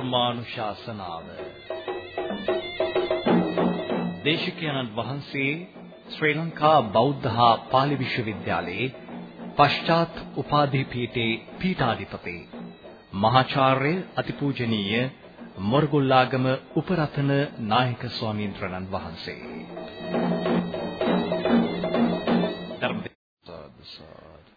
ධර්මානුශාසනාව. දේශකයන්න් වහන්සේ ශ්‍රී ලංකා බෞද්ධ හා පාලි විශ්වවිද්‍යාලයේ පශ්චාත් උපාධිපීඨේ පීඨාධිපති මහාචාර්ය අතිපූජනීය මොර්ගොල්ලාගම උපරතන නායක ස්වාමීන් වහන්සේ.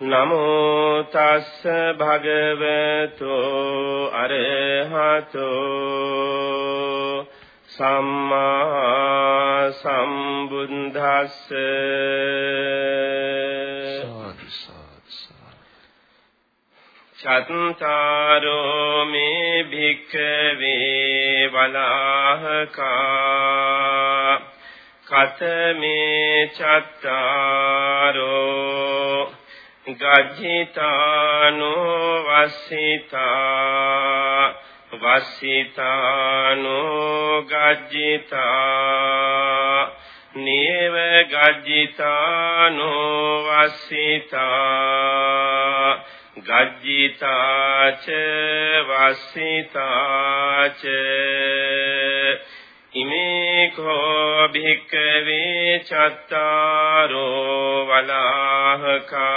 නමෝ තස්ස භගවතෝ අරහතෝ සම්මා සම්බුද්දස්ස චත්තාරෝ මේ භික්ඛවේ වලාහකා කතමේ චත්තාරෝ ගජ්ජිතානෝ වස්සිතා වස්සිතානෝ ගජ්ජිතා නේව ගජ්ජිතානෝ වස්සිතා ගජ්ජිතාච වස්සිතාච ඉමේ කෝ භික්කවේ චත්තාරෝ වලාහකා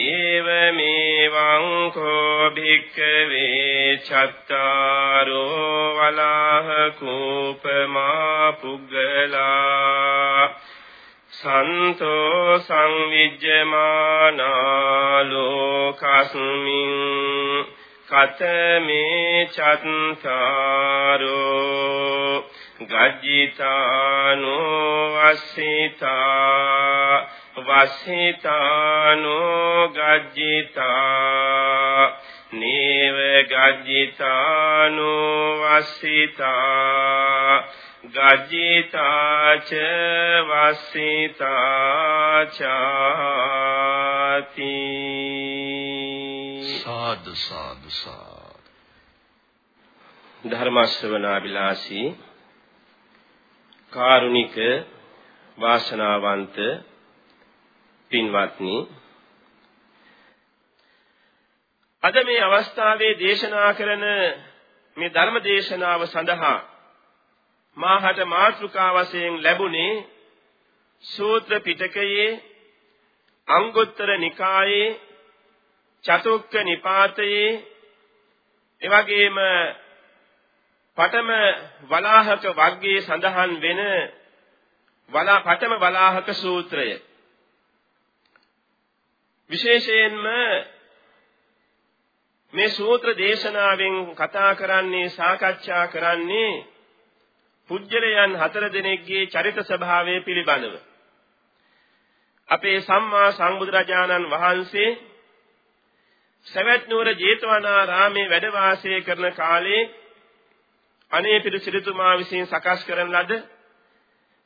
ඒවමේවං කෝ භික්කවේ චත්තාරෝ වලාහකූපමා පුග්ගලා සන්තෝ සංවිජ්ජමානා ලෝකස්මින් කතමේ චත්තාරෝ ගජ්ජිතානෝ වස්සිතා වස්සිතානෝ ගජ්ජිතා නේව ගජ්ජිතානෝ වස්සිතා ගජ්ජිතාච වස්සිතා චාති සාදු සාදු සාදු। ධර්ම ශ්‍රවණාබිලාසී කාරුණික වාසනාවන්ත පින්වත්නි। අද මේ අවස්ථාවේ දේශනා කරන මේ ධර්ම දේශනාව සඳහා මාහට මාතෘකා වශයෙන් ලැබුණේ සූත්‍ර පිටකයේ අංගුත්තර නිකායේ චතුක්ක නිපාතයේ එවැගේම පඨම වලාහක වර්ගයේ සඳහන් වෙන වලා පඨම වලාහක සූත්‍රය. විශේෂයෙන්ම මේ සූත්‍ර දේශනාවෙන් කතා කරන්නේ සාකච්ඡා කරන්නේ පුජ්‍යලයන් හතර දෙනෙක්ගේ චරිත ස්වභාවය පිළිබඳව අපේ සම්මා සම්බුදුරජාණන් වහන්සේ සවැත් නුවර ජේතවනාරාමේ වැඩ වාසය කරන කාලේ අනේපිරු සිරිතුමා විසින් සකස් කරන ලද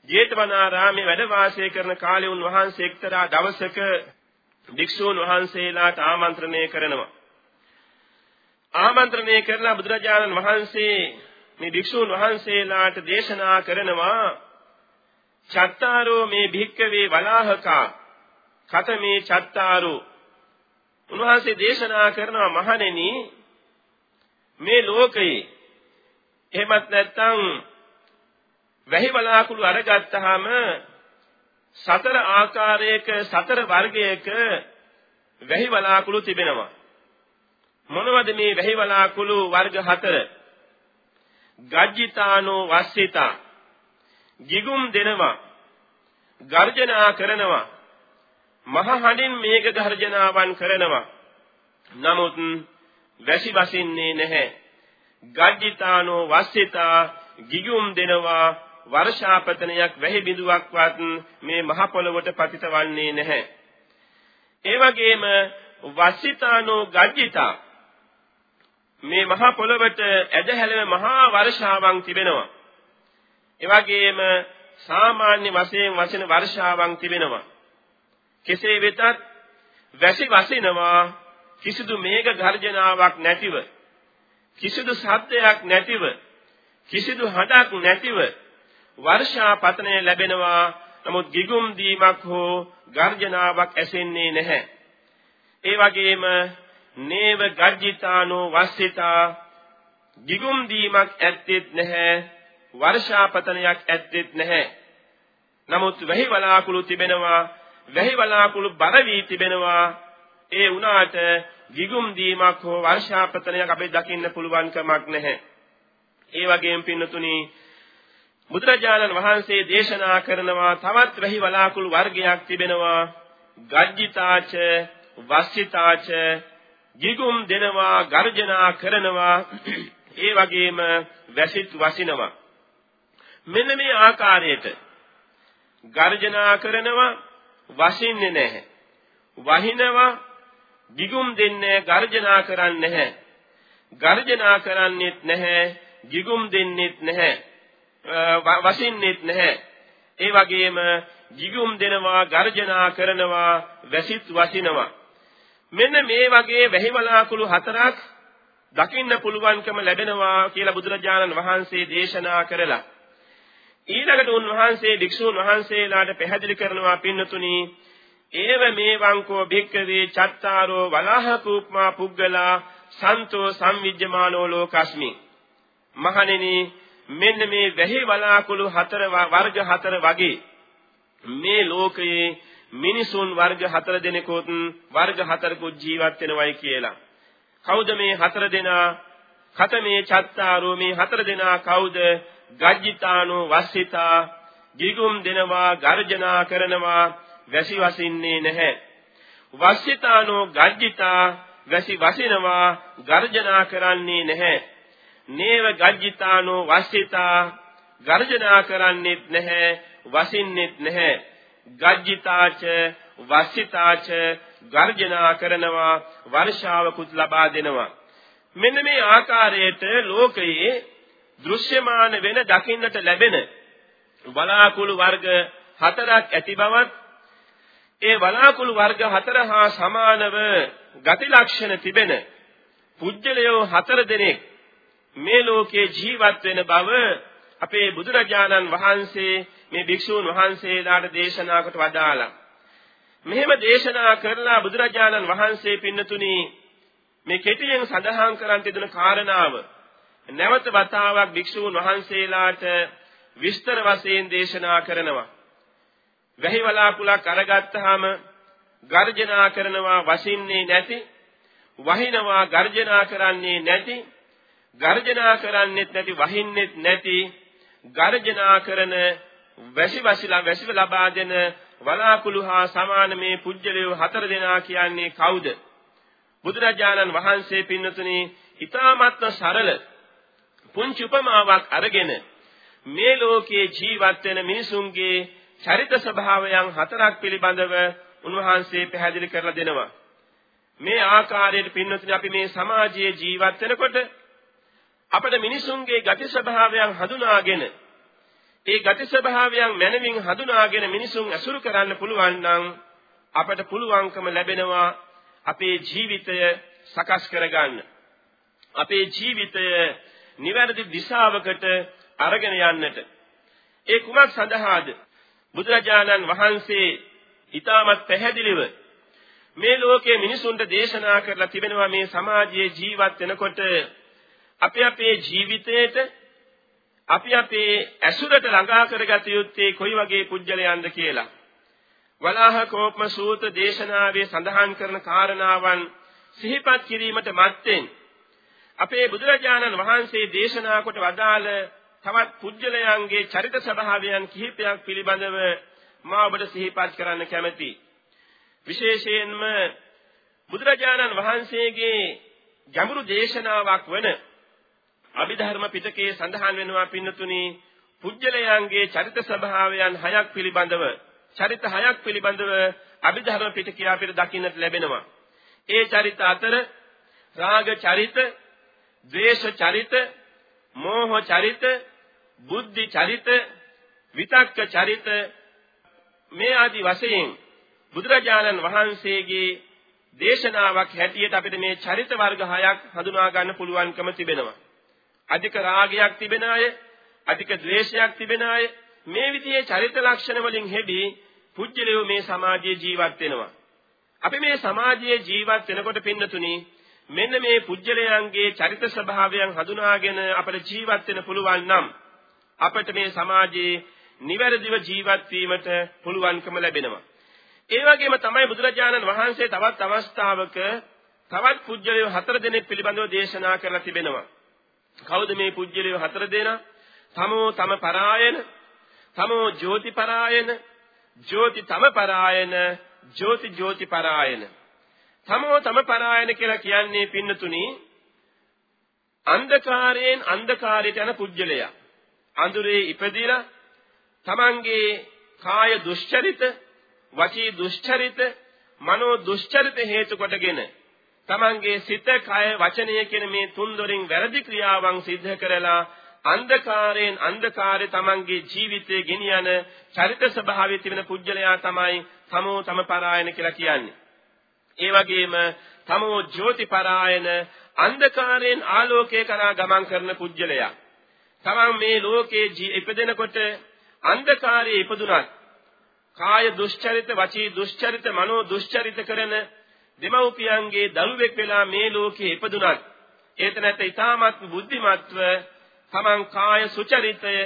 ජේතවනාරාමේ වැඩ වාසය කරන කාලේ උන්වහන්සේ එක්තරා දවසක භික්ෂූන් වහන්සේලාට ආමන්ත්‍රණය කරනවා. ආමන්ත්‍රණය කරලා බුදුරජාණන් වහන්සේ මේ භික්ෂූන් වහන්සේලාට දේශනා කරනවා චත්තාරෝ මේ භික්කවේ වලාහකා කතමේ චත්තාරෝ. උන්වහන්සේ දේශනා කරනවා මහණෙනි මේ ලෝකයේ එහෙමත් නැත්නම් වැහි බලාකුළු අරගත්තාම සතර ආකාරයක සතර වර්ගයක වැහි බලාකුළු තිබෙනවා. මොනවද මේ වැහි බලාකුළු වර්ග හතර? ගජ්ජිතානෝ වස්සිතා ගිගුම් දෙනවා ගර්ජනා කරනවා මහ හඬින් මේක ගර්ජනාවන් කරනවා. නමුත් වැසි වසින්නේ නැහැ. ගජ්ජිතානෝ වස්සිතා ගිගුම් දෙනවා වර්ෂාපතනයක් වැහි බිඳුවක්වත් මේ මහ පොළොවට පතිතවන්නේ නැහැ. ඒ වගේම වස්සිතානෝ ගජ්ජිතා මේ මහ පොළොවට ඇදහැලෙන මහා වර්ෂාවන් තිබෙනවා. ඒ වගේම සාමාන්‍ය වශයෙන් වසින වර්ෂාවන් තිබෙනවා. කෙසේ වෙතත් වැසි වසිනවා කිසිදු මේඝ ගර්ජනාවක් නැතිව කිසිදු ශබ්දයක් නැතිව කිසිදු හඬක් නැතිව වර්ෂා පතනය ලැබෙනවා නමුත් ගිගුම් දීමක් හෝ ගර්ජනාවක් ඇසෙන්නේ නැහැ ඒ වගේම නේව ගජ්ජිතානෝ වස්සිතා. ගිගුම් දීමක් ඇත්තෙත් නැහැ. වර්ෂාපතනයක් ඇත්තෙත් නැහැ. නමුත් වැහි වලාකුළු තිබෙනවා. වැහි වලාකුළු බර වී තිබෙනවා. ඒ වුණාට ගිගුම් දීමක් හෝ වර්ෂාපතනයක් අපේ දකින්න පුළුවන් කමක් නැහැ. ඒ වගේම පින්නතුනි බුදුරජාණන් වහන්සේ දේශනා කරනවා තවත් වැහි වලාකුළු වර්ගයක් තිබෙනවා. ගජ්ජිතාච වස්සිතාච ගිගුම් දෙනවා ගර්ජනා කරනවා ඒ වගේම වැසිත් වසිනවා මෙන්න මේ ආකාරයට ගර්ජනා කරනවා වසින්නේ නැහැ වහිනවා ගිගුම් දෙන්නේ ගර්ජනා කරන්නේ නැහැ ගර්ජනා කරන්නේත් නැහැ ගිගුම් දෙන්නේත් නැහැ වසින්නෙත් නැහැ. ඒ වගේම ජිගුම් දෙනවා, ගර්ජනා කරනවා, වැසිත් වසිනවා. මෙන්න මේ වගේ වැහිවලාකුළු හතරක් දකින්න පුළුවන්කම ලැබෙනවා කියලා බුදුරජාණන් වහන්සේ දේශනා කරලා. ඊළඟට උන්වහන්සේ භික්ෂූන් වහන්සේලාට පැහැදිලි කරනවා පින්නතුනි ඒව මේ වංකෝ භික්කවේ චත්තාරෝ වලාහකූප්මා පුග්ගලා සන්තෝ සංවිජ්ජමානෝ ලෝකස්මි. මහණෙනි මෙන්න මේ වැහි වලාකුළු හතර වර්ග හතර වගේ මේ ලෝකයේ මිනිසුන් වර්ග හතර දෙනෙකුත් වර්ග හතරකුත් ජීවත් වෙනවයි කියලා. කවුද මේ හතර දෙනා? කතමේ චත්තාරෝ මේ හතර දෙනා කවුද? ගජ්ජිතානෝ වස්සිතා ගිගුම් දෙනවා ගර්ජනා කරනවා වැසි වසින්නේ නැහැ. වස්සිතානෝ ගජ්ජිතා වැසි වසිනවා ගර්ජනා කරන්නේ නැහැ. නේව ගජ්ජිතානෝ වස්සිතා ගර්ජනා කරන්නේත් නැහැ වසින්නෙත් නැහැ ගජ්ජිතාච වස්සිතාච ගර්ජනා කරනවා වර්ෂාවකුත් ලබා දෙනවා. මෙන්න මේ ආකාරයට ලෝකයේ දෘශ්‍යමාන වෙන දකින්නට ලැබෙන වලාකුළු වර්ග හතරක් ඇති බවත් ඒ වලාකුළු වර්ග හතර හා සමානව ගති ලක්ෂණ තිබෙන පුජ්‍යලයෝ හතර දෙනෙක් මේ ලෝකේ ජීවත් වෙන බව අපේ බුදුරජාණන් වහන්සේ මේ භික්ෂූන් වහන්සේලාට දේශනා කොට වදාලා. මෙහෙම දේශනා කරලා බුදුරජාණන් වහන්සේ පින්නතුණි මේ කෙටියෙන් සඳහන් කරන් තිබෙන කාරණාව නැවත වතාවක් භික්ෂූන් වහන්සේලාට විස්තර වශයෙන් දේශනා කරනවා. වැහි වලාකුලක් අරගත්තාම ගර්ජනා කරනවා වසින්නේ නැති වහිනවා ගර්ජනා කරන්නේ නැති ගර්ජනා කරන්නෙත් නැති වහින්නෙත් නැති ගර්ජනා කරන වැසි වසිලා වැසිව ලබා දෙන වලාකුළු හා සමාන මේ පුජ්‍යලයෝ හතර දෙනා කියන්නේ කවුද? බුදුරජාණන් වහන්සේ පින්නතුනි ඊ타මත්ම සරල පුංචි උපමාවක් අරගෙන මේ ලෝකයේ ජීවත් වෙන මිනිසුන්ගේ චරිත ස්වභාවයන් හතරක් පිළිබඳව උන්වහන්සේ පැහැදිලි කරලා දෙනවා. මේ ආකාරයට පින්නතුනි අපි මේ සමාජයේ ජීවත් වෙනකොට අපට මිනිසුන්ගේ ගති ස්වභාවයන් හඳුනාගෙන ඒ ගති ස්වභාවයන් මනමින් හඳුනාගෙන මිනිසුන් ඇසුරු කරන්න පුළුවන් නම් අපට පුළුවන්කම ලැබෙනවා අපේ ජීවිතය සකස් කරගන්න. අපේ ජීවිතය නිවැරදි දිශාවකට අරගෙන යන්නට. ඒ කුමක් සඳහාද? බුදුරජාණන් වහන්සේ ඊටමත් පැහැදිලිව මේ ලෝකයේ මිනිසුන්ට දේශනා කරලා තිබෙනවා මේ සමාජයේ ජීවත් වෙනකොට අපි අපේ ජීවිතේට අපි අපේ ඇසුරට ළඟා කරගත යුත්තේ කොයි වගේ පුජ්‍යලයන්ද කියලා. වලාහ කෝපම සූත දේශනාවේ සඳහන් කරන කාරණාවන් සිහිපත් කිරීමට මත්තෙන් අපේ බුදුරජාණන් වහන්සේ දේශනා කොට වදාළ තවත් පුජ්‍යලයන්ගේ චරිත ස්වභාවයන් කිහිපයක් පිළිබඳව මා ඔබට සිහිපත් කරන්න කැමැතියි. විශේෂයෙන්ම බුදුරජාණන් වහන්සේගේ ගැඹුරු දේශනාවක් වන අභිධර්ම පිටකයේ සඳහන් වෙනවා පින්නතුනි පුජ්‍යලයන්ගේ චරිත ස්වභාවයන් හයක් පිළිබඳව චරිත හයක් පිළිබඳව අභිධර්ම පිටකය අපිට දකින්නට ලැබෙනවා. ඒ චරිත අතර රාග චරිත, ද්වේෂ චරිත, මෝහ චරිත, බුද්ධි චරිත, විතක්ක චරිත මේ ආදි වශයෙන් බුදුරජාණන් වහන්සේගේ දේශනාවක් හැටියට අපිට මේ චරිත වර්ග හයක් හඳුනා ගන්න පුළුවන්කම තිබෙනවා. අධික රාගයක් තිබෙන අය, අධික ද්වේෂයක් තිබෙන අය මේ විදිහේ චරිත ලක්ෂණ වලින් හෙබී පුජ්‍යලයෝ මේ සමාජයේ ජීවත් වෙනවා. අපි මේ සමාජයේ ජීවත් වෙනකොට පින්නතුනි මෙන්න මේ පුජ්‍යලයන්ගේ චරිත ස්වභාවයන් හඳුනාගෙන අපිට ජීවත් වෙන්න පුළුවන් නම් අපිට මේ සමාජයේ නිවැරදිව ජීවත් වීමට පුළුවන්කම ලැබෙනවා. ඒ වගේම තමයි බුදුරජාණන් වහන්සේ තවත් අවස්ථාවක තවත් පුජ්‍යලයෝ හතර දෙනෙක් පිළිබඳව දේශනා කරලා තිබෙනවා. කවුද මේ පුජ්‍යලයෝ හතර දෙනා? තමෝ තම පරායන, තමෝ ජෝති පරායන, ජෝති තම පරායන, ජෝති ජෝති පරායන. තමෝ තම පරායන කියලා කියන්නේ පින්නතුනි අන්ධකාරයෙන් අන්ධකාරයට යන පුජ්‍යලයා. අඳුරේ ඉපදිලා තමන්ගේ කාය දුෂ්චරිත, වචී දුෂ්චරිත, මනෝ දුෂ්චරිත හේතු කොටගෙන තමන්ගේ සිත, කය, වචනය කියන මේ තුන් දොරින් වැරදි ක්‍රියාවන් සිද්ධ කරලා අන්ධකාරයෙන් අන්ධකාරය තමන්ගේ ජීවිතේ ගෙනියන චරිත ස්වභාවයේ තිබෙන පුජ්‍යලයා තමයි තමෝ තම පරායන කියලා කියන්නේ. ඒ වගේම තමෝ ජෝති පරායන අන්ධකාරයෙන් ආලෝකය කරා ගමන් කරන පුජ්‍යලයා. තමන් මේ ලෝකේ ඉපදෙනකොට අන්ධකාරයේ ඉපදුනත් කාය දුෂ්චරිත, වචී දුෂ්චරිත, මනෝ දුෂ්චරිත කරන දෙමව්පියන්ගේ දරුවෙක් වෙලා මේ ලෝකේ ඉපදුනත් ඒතනත් ඊටමත් බුද්ධිමත්ව තමන් කාය සුචරිතය,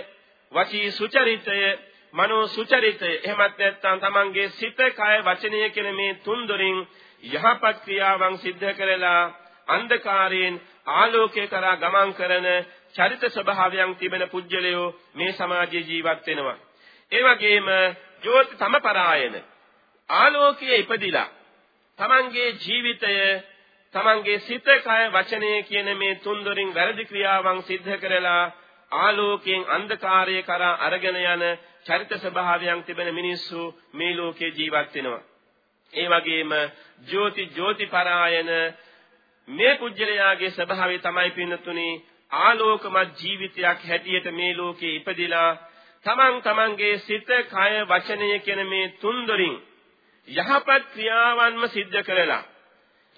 වචී සුචරිතය, මනෝ සුචරිතය එහෙමත් නැත්නම් තමන්ගේ සිත, කය, වචනය කියන මේ තුන් දොරින් යහපත් ක්‍රියාවන් සිද්ධ කරලා අන්ධකාරයෙන් ආලෝකය කරා ගමන් කරන චරිත ස්වභාවයන් තිබෙන පුජ්‍යලයෝ මේ සමාජයේ ජීවත් වෙනවා. ඒ වගේම ජෝති තමපරායන ආලෝකයේ ඉපදිලා තමන්ගේ ජීවිතය තමන්ගේ සිත කය වචනය කියන මේ තුන් දොරින් වැරදි ක්‍රියාවන් සිද්ධ කරලා ආලෝකයෙන් අන්ධකාරය කරා අරගෙන යන චරිත ස්වභාවයන් තිබෙන මිනිස්සු මේ ලෝකේ ජීවත් වෙනවා. ඒ වගේම ජෝති ජෝති පරායන මේ පුජ්‍යලයාගේ ස්වභාවය තමයි පින්නතුනි ආලෝකමත් ජීවිතයක් හැටියට මේ ලෝකේ ඉපදිලා තමන් තමන්ගේ සිත, කය, වචනය කියන මේ තුන්දොරින් යහපත් ක්‍රියාවන්ම සිද්ධ කරලා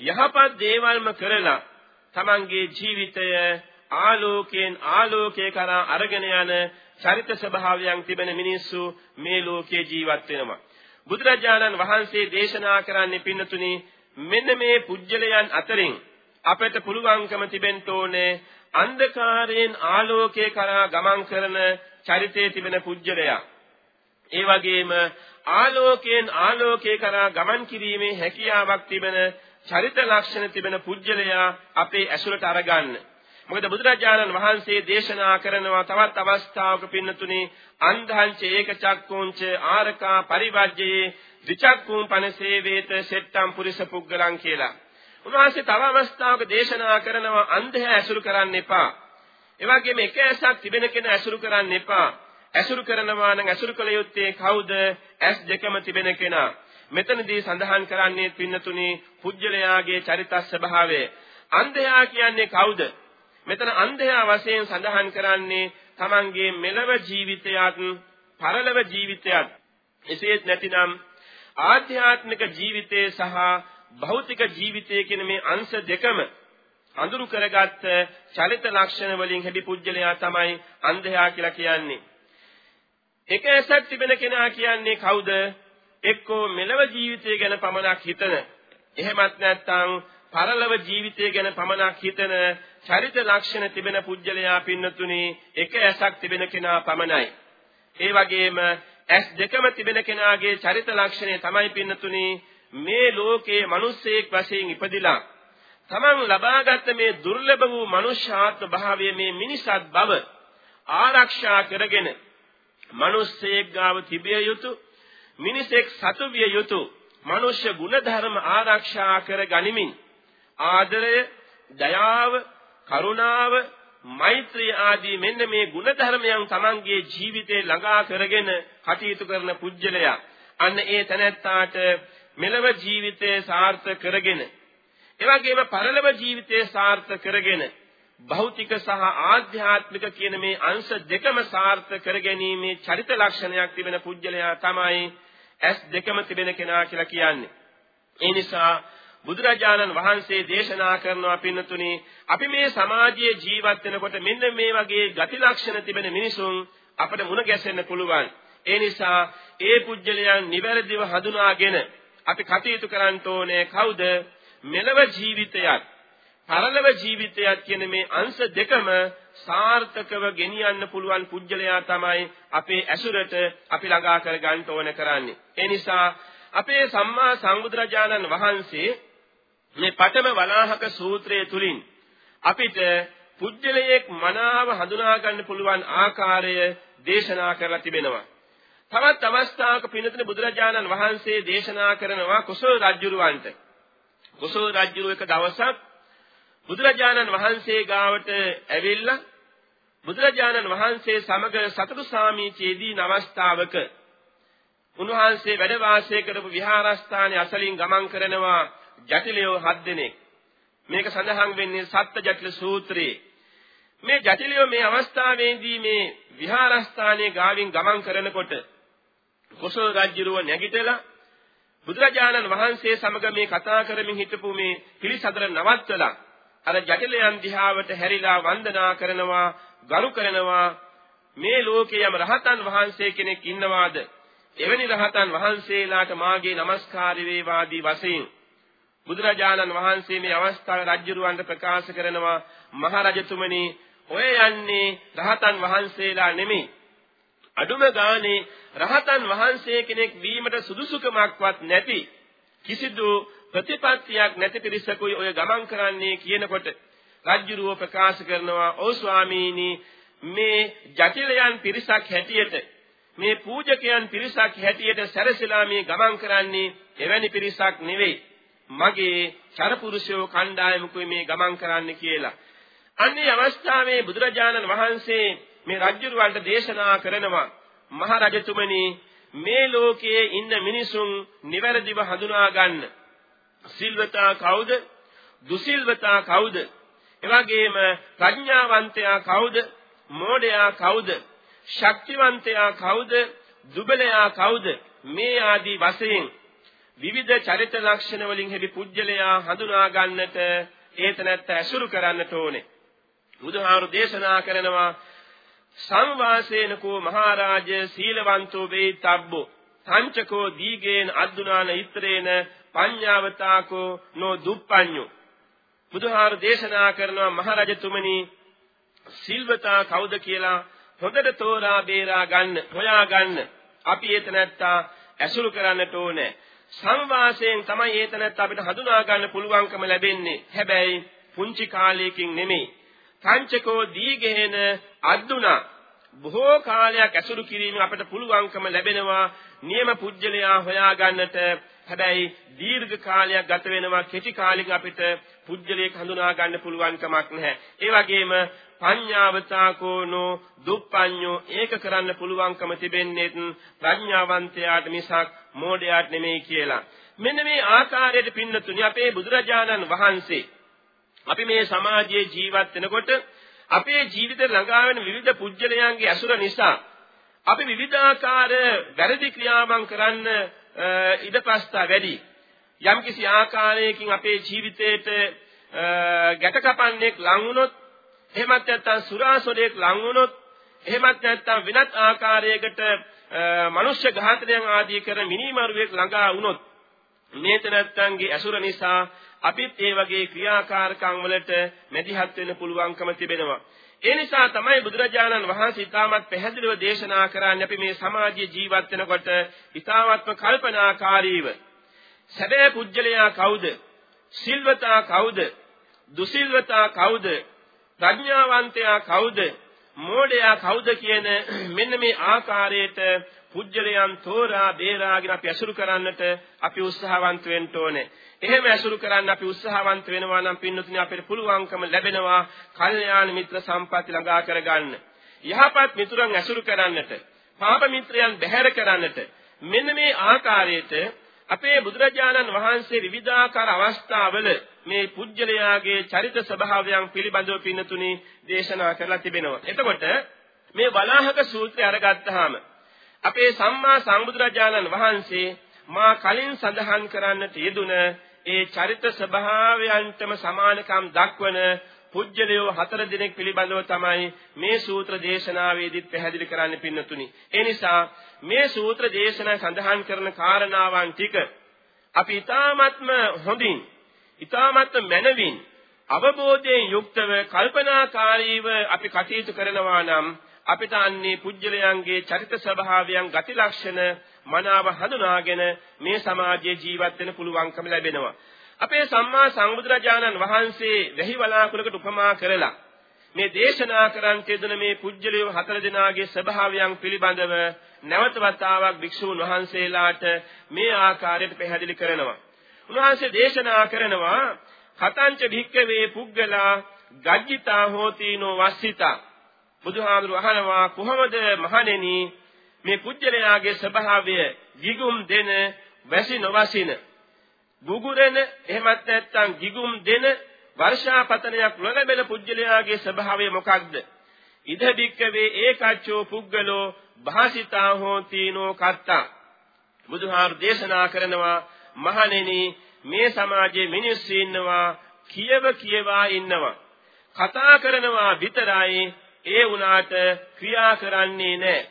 යහපත් දේවල්ම කරලා තමන්ගේ ජීවිතය ආලෝකයෙන් ආලෝකේ කරා අරගෙන යන චරිත ස්වභාවයන් තිබෙන මිනිස්සු මේ ලෝකේ ජීවත් වෙනවා. බුදුරජාණන් වහන්සේ දේශනා කරන්නේ පින්නතුනි මෙන්න මේ පුජ්‍යලයන් අතරින් අපට පුළුවන්කම තිබෙන්න ඕනේ අන්ධකාරයෙන් ආලෝකයේ කරා ගමන් කරන චරිතයේ තිබෙන පුජ්‍යලයා. ඒ වගේම ආලෝකයෙන් ආලෝකයේ කරා ගමන් කිරීමේ හැකියාවක් තිබෙන චරිත ලක්ෂණ තිබෙන පුජ්‍යලයා අපේ ඇසුරට අරගන්න. මොකද බුදුරජාණන් වහන්සේ දේශනා කරනවා තවත් අවස්ථාවක පින්නතුනි අන්ධංච ඒක චක්කුංච ආරකා පරිවර්ජයේ විචක්කුම් පනසේවේත සෙට්ටම් පුරිස පුග්ගලං කියලා. උන්වහන්සේ තව අවස්ථාවක දේශනා කරනවා අන්ධයා ඇසුරු කරන්න එපා. ඒ වගේම එක ඇසක් තිබෙන කෙනා ඇසුරු කරන්න එපා. ඇසුරු කරනවා නම් ඇසුරු කළ යුත්තේ කවුද? ඇස් දෙකම තිබෙන කෙනා. මෙතනදී සඳහන් කරන්නේ පින්නතුනි පුජ්‍යලයාගේ චරිත ස්වභාවය. අන්ධයා කියන්නේ කවුද? මෙතන අන්ධයා වශයෙන් සඳහන් කරන්නේ Tamanගේ මෙලව ජීවිතයත් පරලොව ජීවිතයත් එසේත් නැතිනම් ආධ්‍යාත්මික ජීවිතය සහ භෞතික ජීවිතය කියන මේ අංශ දෙකම අඳුරු කරගත්ත චලිත ලක්ෂණ වලින් හැදි පුජ්‍යලයා තමයි අන්ධයා කියලා කියන්නේ. එක ඇසක් තිබෙන කෙනා කියන්නේ කවුද? එක්කෝ මෙලව ජීවිතය ගැන පමණක් හිතන. එහෙමත් නැත්නම් පරලොව ජීවිතය ගැන පමණක් හිතන චරිත ලක්ෂණ තිබෙන පුජ්‍යලයා පින්නතුනි එක ඇසක් තිබෙන කෙනා පමණයි. ඒ වගේම ඇස් දෙකම තිබෙන කෙනාගේ චරිත ලක්ෂණය තමයි පින්නතුනි මේ ලෝකයේ මිනිස්සෙක් වශයෙන් ඉපදිලා තමන් ලබාගත් මේ දුර්ලභ වූ මනුෂ්‍යාත්ම භාවයේ මේ මිනිසත් බව ආරක්ෂා කරගෙන මිනිස්සෙක් ගාව තිබිය යුතු මිනිසෙක් සතු විය යුතු මනුෂ්‍ය ගුණධර්ම ආරක්ෂා කර ගනිමින් ආදරය දයාව කරුණාව මෛත්‍රී ආදී මෙන්න මේ ගුණධර්මයන් තමන්ගේ ජීවිතේ ළඟා කරගෙන කටයුතු කරන පුජ්‍යලයා. අන්න ඒ තැනැත්තාට මෙලව ජීවිතය සාර්ථක කරගෙන එවැගේම පරලොව ජීවිතය සාර්ථක කරගෙන භෞතික සහ ආධ්‍යාත්මික කියන මේ අංශ දෙකම සාර්ථක කරගැනීමේ චරිත ලක්ෂණයක් තිබෙන පුජ්‍යලයා තමයි ඇස් දෙකම තිබෙන කෙනා කියලා කියන්නේ. ඒ නිසා බුදුරජාණන් වහන්සේ දේශනා කරනවා පින්නතුනි අපි මේ සමාජයේ ජීවත් වෙනකොට මෙන්න මේ වගේ ගති ලක්ෂණ තිබෙන මිනිසුන් අපිට මුණ ගැසෙන්න පුළුවන්. ඒ නිසා ඒ පුජ්‍යලයන් නිවැරදිව හඳුනාගෙන අපි කටයුතු කරන්න ඕනේ කවුද? මෙලව ජීවිතයත් පරලොව ජීවිතයත් කියන මේ අංශ දෙකම සාර්ථකව ගෙනියන්න පුළුවන් පුජ්‍යලයා තමයි අපේ ඇසුරට අපි ළඟා කර ගන්න ඕන කරන්නේ. ඒ නිසා අපේ සම්මා සම්බුදුරජාණන් වහන්සේ මේ පඨම වලාහක සූත්‍රයේ තුලින් අපිට පුජ්‍යලයක් මනාව හඳුනා ගන්න පුළුවන් ආකාරය දේශනා කරලා තිබෙනවා. තවත් අවස්ථාවක පින්නතුනේ බුදුරජාණන් වහන්සේ දේශනා කරනවා කුසල රජුරවන්ට. කුසල රජුර එක දවසක් බුදුරජාණන් වහන්සේ ගාවට ඇවිල්ලා බුදුරජාණන් වහන්සේ සමග සතරු සාමීචයේදී නවස්තාවක උන්වහන්සේ වැඩ වාසය කරපු විහාරස්ථානයේ අසලින් ගමන් කරනවා ජටිලයෝ හත් දෙනෙක්. මේක සඳහන් වෙන්නේ සත්ත්‍ය ජටිල සූත්‍රයේ. මේ ජටිලයෝ මේ අවස්ථාවේදී මේ විහාරස්ථානයේ ගාවින් ගමන් කරනකොට කුසල රජුරුව නැගිටලා බුදුරජාණන් වහන්සේ සමග මේ කතා කරමින් හිටපු මේ පිළිසදර නවත්තලා අර ජටිලයන් දිහාවට හැරිලා වන්දනා කරනවා ගරු කරනවා. මේ ලෝකේ යම් රහතන් වහන්සේ කෙනෙක් ඉන්නවාද? එවැනි රහතන් වහන්සේලාට මාගේ নমස්කාර වේවාදී වශයෙන්. බුදුරජාණන් වහන්සේ මේ අවස්ථාවේ රජුරවන්ට ප්‍රකාශ කරනවා මහරජතුමනි ඔය යන්නේ රහතන් වහන්සේලා නෙමෙයි. අඩුම ගානේ රහතන් වහන්සේ කෙනෙක් වීමට සුදුසුකමක්වත් නැති කිසිදු ප්‍රතිපත්තියක් නැති පිරිසකුයි ඔය ගමන් කරන්නේ කියනකොට රජ්ජුරුව ප්‍රකාශ කරනවා "ඔව් ස්වාමීනි මේ ජටිලයන් පිරිසක් හැටියට මේ පූජකයන් පිරිසක් හැටියට සැරසලා මේ ගමන් කරන්නේ එවැනි පිරිසක් නෙවෙයි මගේ චරපුරුෂයෝ කණ්ඩායමකුයි මේ ගමන් කරන්න කියලා. අන්නේ අවස්ථාවේ බුදුරජාණන් වහන්සේ මේ රජුරවන්ට දේශනා කරනවා මහරජතුමනි මේ ලෝකයේ ඉන්න මිනිසුන් නිවැරදිව හඳුනා ගන්න. සිල්වතා කවුද? දුසිල්වතා කවුද? එවැගේම ප්‍රඥාවන්තයා කවුද? මෝඩයා කවුද? ශක්තිවන්තයා කවුද? දුබලයා කවුද? මේ ආදී වශයෙන් විවිධ චරිත ලක්ෂණ වලින් හැදි පුජ්‍යලයා හඳුනා ගන්නට ඒතනත්ත ඇසුරු කරන්නට ඕනේ. බුදුහාරු දේශනා කරනවා සංවාසේනකෝ මහරජ සීලවන්තෝ වේතබ්බෝ සංචකෝ දීගේන අද්දුනාන ඉත්‍රේන පඤ්ඤාවතාකෝ නෝ දුප්පඤ්ඤෝ. බුදුහාර දේශනා කරනවා මහරජතුමනි සිල්වතා කවුද කියලා හොඳට තෝරා බේරා ගන්න හොයා ගන්න. අපි ඒතනත්තා ඇසුරු කරන්නට ඕනේ. සංවාසයෙන් තමයි ඒතනත් අපිට හඳුනා ගන්න පුළුවන්කම ලැබෙන්නේ. හැබැයි පුංචි කාලයකින් නෙමෙයි. පංචකෝ දීගෙහෙන අද්දුනා. බොහෝ කාලයක් ඇසුරු කිරීම අපිට පුළුවන්කම ලැබෙනවා. නියම පුජ්‍යලයා හොයා ගන්නට හැබැයි දීර්ඝ කාලයක් ගත වෙනවා කෙටි කාලෙක අපිට පුජ්‍යලයක් හඳුනා ගන්න පුළුවන් කමක් නැහැ. ඒ වගේම පඤ්ඤාවතාකෝනෝ දුප්පඤ්ඤෝ ඒක කරන්න පුළුවන්කම තිබෙන්නේ ප්‍රඥාවන්තයාට මිසක් මෝඩයාට නෙමෙයි කියලා. මෙන්න මේ ආකාරයට පින්නතුනි අපේ බුදුරජාණන් වහන්සේ අපි මේ සමාජයේ ජීවත් වෙනකොට අපේ ජීවිතේ ළඟා වෙන විවිධ පුජ්‍යලයන්ගේ අසුර නිසා අපි විවිධාකාර වැරදි ක්‍රියාවන් කරන්න ඉඩපස්තා වැඩි. යම්කිසි ආකාරයකින් අපේ ජීවිතේට ගැට කපන්නේක් ලං වුණොත් එහෙමත් නැත්නම් සුරාසොරේක් ලං වුණොත් එහෙමත් නැත්නම් වෙනත් ආකාරයකට මනුෂ්‍ය ඝාතනයන් ආදී කරන මිනිමරුවෙක් ළඟා වුණොත් මේ තැනැත්තන්ගේ ඇසුර නිසා අපිත් ඒ වගේ ක්‍රියාකාරකම් වලට මැදිහත් වෙන්න පුළුවන්කම තිබෙනවා. ඒ නිසා තමයි බුදුරජාණන් වහන්සේ ඊටමත් පැහැදිලිව දේශනා කරන්නේ අපි මේ සමාජයේ ජීවත් වෙනකොට ඊටාත්ම කල්පනාකාරීව සැබෑ පුජ්‍යලයා කවුද? සිල්වතා කවුද? දුසිල්වතා කවුද? ප්‍රඥාවන්තයා කවුද? මෝඩයා කවුද කියන මෙන්න මේ ආකාරයට පුජ්‍යලයන් තෝරා බේරාගෙන අපි අසුරු කරන්නට අපි උත්සාහවන්ත වෙන්න ඕනේ. එහෙම ඇසුරු කරන්න අපි උත්සාහවන්ත වෙනවා නම් පින්නතුනි අපිට පුළුවන්කම ලැබෙනවා කල්යාණ මිත්‍ර සම්පatti ළඟා කරගන්න. යහපත් මිතුරන් ඇසුරු කරන්නට, පාප මිත්‍රයන් බැහැර කරන්නට මෙන්න මේ ආකාරයට අපේ බුදුරජාණන් වහන්සේ විවිධාකාර අවස්ථාවල මේ පුජ්‍යලයාගේ චරිත ස්වභාවයන් පිළිබඳව පින්නතුනි දේශනා කරලා තිබෙනවා. එතකොට මේ වලාහක සූත්‍රය අරගත්තාම අපේ සම්මා සම්බුදුරජාණන් වහන්සේ මා කලින් සඳහන් කරන්නට යෙදුන ඒ චරිත ස්වභාවයන්ටම සමානකම් දක්වන පුජ්‍යලයෝ හතර දිනක් පිළිබඳව තමයි මේ සූත්‍ර දේශනාවේදීත් පැහැදිලි කරන්න පින්නතුනි. ඒ නිසා මේ සූත්‍ර දේශනා සඳහන් කරන කාරණාවන් ටික අපි ඊ타ත්ම හොඳින් ඊ타ත්ම මනවින් අවබෝධයෙන් යුක්තව කල්පනාකාරීව අපි කටයුතු කරනවා නම් අපිට අන්නේ පුජ්‍යලයන්ගේ චරිත ස්වභාවයන් ගති ලක්ෂණ මනාව හඳුනාගෙන මේ සමාජයේ ජීවත් වෙන්න පුළුවන්කම ලැබෙනවා. අපේ සම්මා සම්බුදුරජාණන් වහන්සේ වැහි වලාකුලකට උපමා කරලා මේ දේශනා කරන් තියදුන මේ පුජ්‍යලිය හතර දෙනාගේ ස්වභාවයන් පිළිබඳව නැවත වතාවක් භික්ෂූන් වහන්සේලාට මේ ආකාරයට පැහැදිලි කරනවා. උන්වහන්සේ දේශනා කරනවා කතංච භික්කවේ පුග්ගලා ගජ්ජිතා හෝතිනෝ වස්සිතා බුදුහාමුදුරු අහනවා කොහොමද මහණෙනි මේ පුජ්‍යලයාගේ ස්වභාවය ගිගුම් දෙන වැසි නොවසින? ගුගුරෙන එහෙමත් නැත්නම් ගිගුම් දෙන වර්ෂාපතනයක් නොලැබෙන පුජ්‍යලයාගේ ස්වභාවය මොකක්ද? ඉද බික්කවේ ඒකච්චෝ පුද්ගලෝ භාසිතා හෝතිනෝ කත්තා. බුදුහාර දේශනා කරනවා මහණෙනි මේ සමාජයේ මිනිස්සු ඉන්නවා කියව කියවා ඉන්නවා. කතා කරනවා විතරයි ඒ වුණාට ක්‍රියා කරන්නේ නැහැ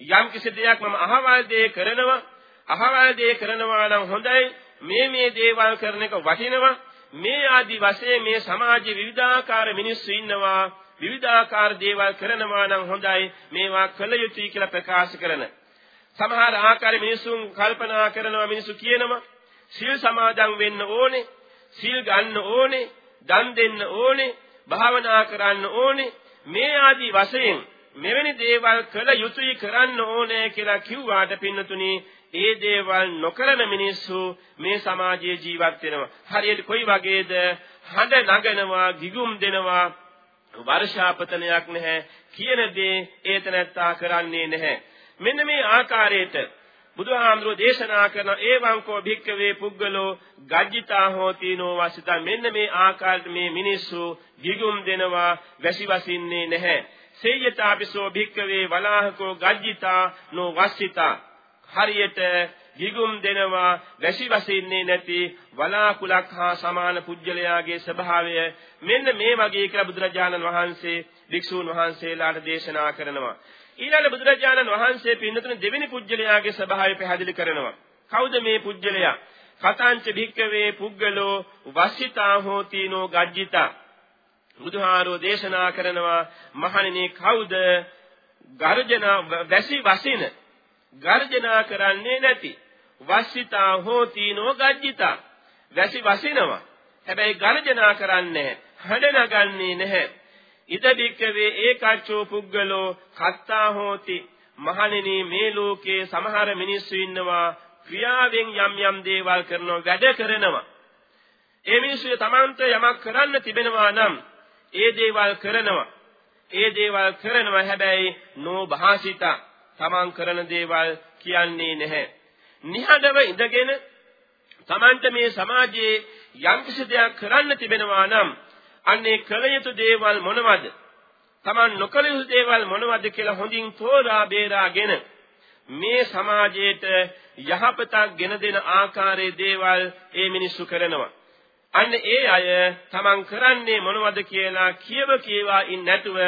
යම් කිසි දෙයක් මම අහවල් දේ කරනවා අහවල් දේ කරනවා නම් හොඳයි. මේ මේ දේවල් කරන එක වටිනවා. මේ ආදි වශයෙන් මේ සමාජයේ විවිධාකාර මිනිස්සු ඉන්නවා. විවිධාකාර දේවල් කරනවා නම් හොඳයි. මේවා කළ යුතුයි කියලා ප්‍රකාශ කරන. සමහර ආකාර මිනිසුන් කල්පනා කරනවා මිනිසු කියනවා සීල් සමාදන් වෙන්න ඕනේ සීල් ගන්න ඕනේ දන් දෙන්න ඕනේ භාවනා කරන්න ඕනේ මේ ආදි වශයෙන් මෙවැනි දේවල් කළ යුතුයි කරන්න ඕනේ කියලා කිව්වාට පින්නතුණි ඒ දේවල් නොකරන මිනිස්සු මේ සමාජයේ ජීවත් වෙනවා. හරියට කොයි වගේද හඬ නගනවා, ගිගුම් දෙනවා, වර්ෂාපතනයක් නැහැ. කියන දේ ඒතනත්තා කරන්නේ නැහැ. මෙන්න මේ ආකාරයට බුදුහාමුදුරෝ දේශනා කරන ඒවංකෝ භික්කවේ පුද්ගලෝ ගජ්ජිතා හෝතිනෝ වසිතා මෙන්න මේ ආකාරයට මේ මිනිස්සු ගිගුම් දෙනවා වැසි වසින්නේ නැහැ සේයතාපිසෝ භික්කවේ වලාහකෝ ගජ්ජිතා නෝ වසිතා හරියට ගිගුම් දෙනවා වැසි වසින්නේ නැති වලාකුලක් හා සමාන පුජ්‍යලයාගේ ස්වභාවය. මෙන්න මේ වගේ කියලා බුදුරජාණන් වහන්සේ භික්ෂූන් වහන්සේලාට දේශනා කරනවා. ඊළඟ බුදුරජාණන් වහන්සේ පින්නතුන දෙවෙනි පුජ්‍යලයාගේ ස්වභාවය පැහැදිලි කරනවා. කවුද මේ පුජ්‍යලයා? කතාංච භික්කවේ පුද්ගලෝ වසිතා හෝතිනෝ ගජ්ජිතා. බුදුහාරෝ දේශනා කරනවා මහණෙනි කවුද ගර්ජන වැසි වසින? ගර්ජනා කරන්නේ නැති. වස්සිතා හෝතිනෝ ගජ්ජිතා. වැසි වසිනවා. හැබැයි ගර්ජනා කරන්නේ හඬ නගන්නේ නැහැ. ඉදදික්කවේ ඒකච්චෝ පුද්ගලෝ කත්තා හෝති. මහණෙනි මේ ලෝකේ සමහර මිනිස්සු ඉන්නවා ක්‍රියාවෙන් යම් යම් දේවල් කරනවා වැඩ කරනවා. ඒ මිනිස්සු තමන්ට යමක් කරන්න තිබෙනවා නම් ඒ දේවල් කරනවා. ඒ දේවල් කරනවා. හැබැයි නොභාසිතා තමන් කරන දේවල් කියන්නේ නැහැ. නිහඬව ඉඳගෙන තමන්ට මේ සමාජයේ යම්කිසි දෙයක් කරන්න තිබෙනවා නම් අන්නේ කළ යුතු දේවල් මොනවද? තමන් නොකළ යුතු දේවල් මොනවද කියලා හොඳින් තෝරා බේරාගෙන මේ සමාජයට යහපතක් ගෙන දෙන ආකාරයේ දේවල් ඒ මිනිස්සු කරනවා. අන්න ඒ අය තමන් කරන්නේ මොනවද කියලා කියව කියවා ඉන්නේ නැතුව